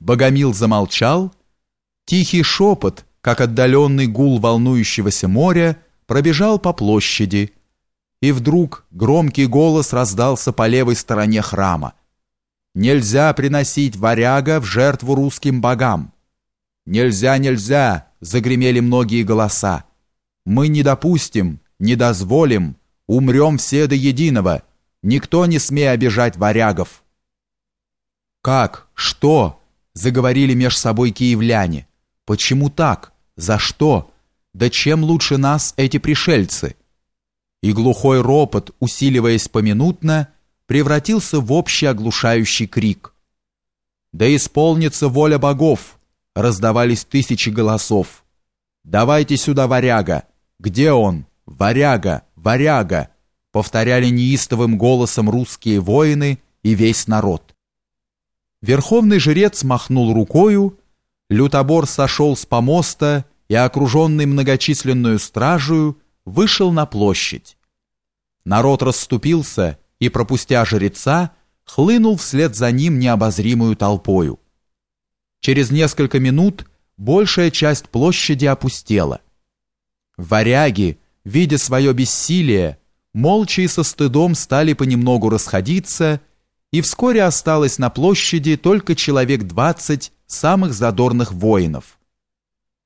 Богомил замолчал. Тихий шепот, как отдаленный гул волнующегося моря, пробежал по площади. И вдруг громкий голос раздался по левой стороне храма. «Нельзя приносить варяга в жертву русским богам!» «Нельзя, нельзя!» — загремели многие голоса. «Мы не допустим, не дозволим, умрем все до единого, никто не смея обижать варягов!» «Как? Что?» Заговорили меж собой киевляне. Почему так? За что? Да чем лучше нас эти пришельцы? И глухой ропот, усиливаясь поминутно, превратился в общий оглушающий крик. Да исполнится воля богов, раздавались тысячи голосов. Давайте сюда варяга. Где он? Варяга, варяга, повторяли неистовым голосом русские воины и весь народ. Верховный жрец махнул рукою, лютобор сошел с помоста и, окруженный многочисленную стражею, вышел на площадь. Народ расступился и, пропустя жреца, хлынул вслед за ним необозримую толпою. Через несколько минут большая часть площади опустела. Варяги, видя свое бессилие, молча и со стыдом стали понемногу расходиться и вскоре осталось на площади только человек двадцать самых задорных воинов.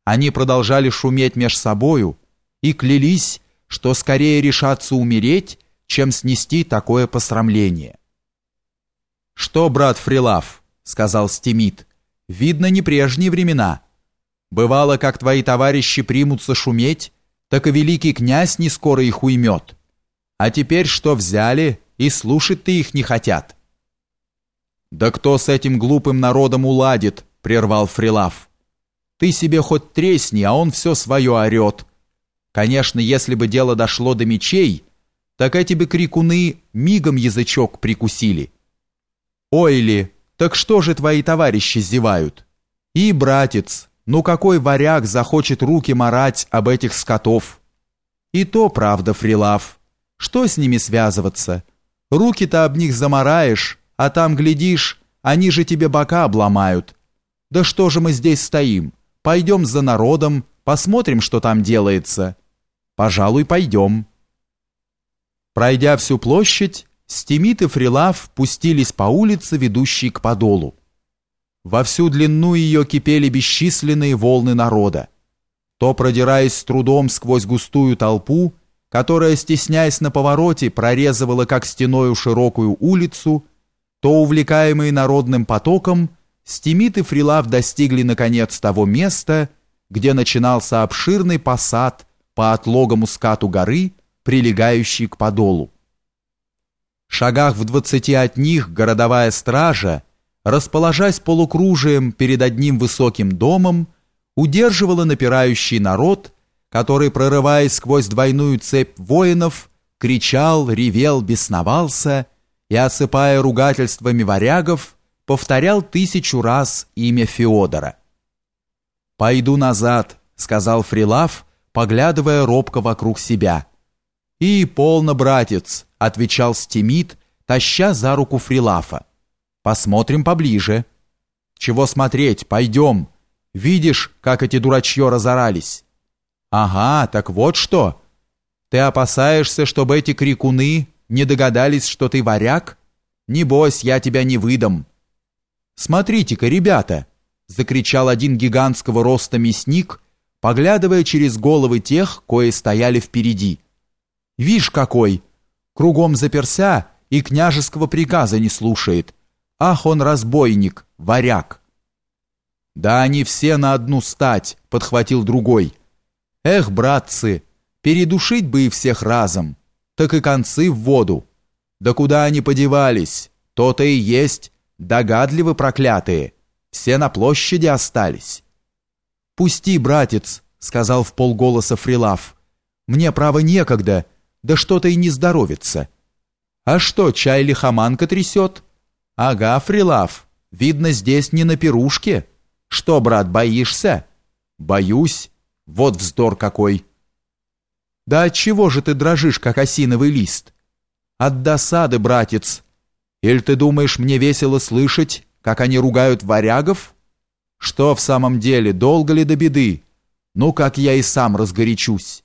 Они продолжали шуметь меж собою и клялись, что скорее решатся умереть, чем снести такое посрамление. «Что, брат Фрилав?» — сказал Стимит. «Видно, не прежние времена. Бывало, как твои товарищи примутся шуметь, так и великий князь не скоро их уймет. А теперь что взяли, и слушать-то их не хотят». «Да кто с этим глупым народом уладит?» — прервал Фрилав. «Ты себе хоть тресни, а он все свое орет. Конечно, если бы дело дошло до мечей, так эти бы крикуны мигом язычок прикусили. Ой ли, так что же твои товарищи зевают? И, братец, ну какой варяг захочет руки марать об этих скотов? И то правда, Фрилав. Что с ними связываться? Руки-то об них замараешь, а там, глядишь, они же тебе бока обломают. Да что же мы здесь стоим? Пойдем за народом, посмотрим, что там делается. Пожалуй, пойдем. Пройдя всю площадь, Стимит и Фрилав пустились по улице, ведущей к подолу. Во всю длину ее кипели бесчисленные волны народа. То продираясь с трудом сквозь густую толпу, которая, стесняясь на повороте, прорезывала как стеною широкую улицу, то увлекаемые народным потоком, Стимит и Фрилав достигли наконец того места, где начинался обширный посад по отлогому скату горы, прилегающий к подолу. В шагах в двадцати от них городовая стража, расположась полукружием перед одним высоким домом, удерживала напирающий народ, который, прорываясь сквозь двойную цепь воинов, кричал, ревел, бесновался и, осыпая ругательствами варягов, повторял тысячу раз имя Феодора. «Пойду назад», — сказал Фрилав, поглядывая робко вокруг себя. «И полно, братец», — отвечал Стимит, таща за руку Фрилафа. «Посмотрим поближе». «Чего смотреть? Пойдем. Видишь, как эти дурачье разорались?» «Ага, так вот что. Ты опасаешься, чтобы эти крикуны не догадались, что ты варяг? Не бойся, я тебя не выдам. Смотрите-ка, ребята, закричал один гигантского роста мясник, поглядывая через головы тех, кои стояли впереди. Вишь какой! Кругом заперся и княжеского приказа не слушает. Ах, он разбойник, варяг. Да они все на одну стать, подхватил другой. Эх, братцы, передушить бы и всех разом так и концы в воду. Да куда они подевались? То-то и есть, догадливы проклятые. Все на площади остались. «Пусти, братец», — сказал в полголоса Фрилав. «Мне, право, некогда, да что-то и не здоровится». «А что, чай лихоманка трясет?» «Ага, Фрилав, видно, здесь не на пирушке. Что, брат, боишься?» «Боюсь. Вот вздор какой!» Да от чего же ты дрожишь, как осиновый лист? От досады, братец. Или ты думаешь, мне весело слышать, как они ругают варягов?» Что в самом деле, долго ли до беды? Ну, как я и сам разгорячусь.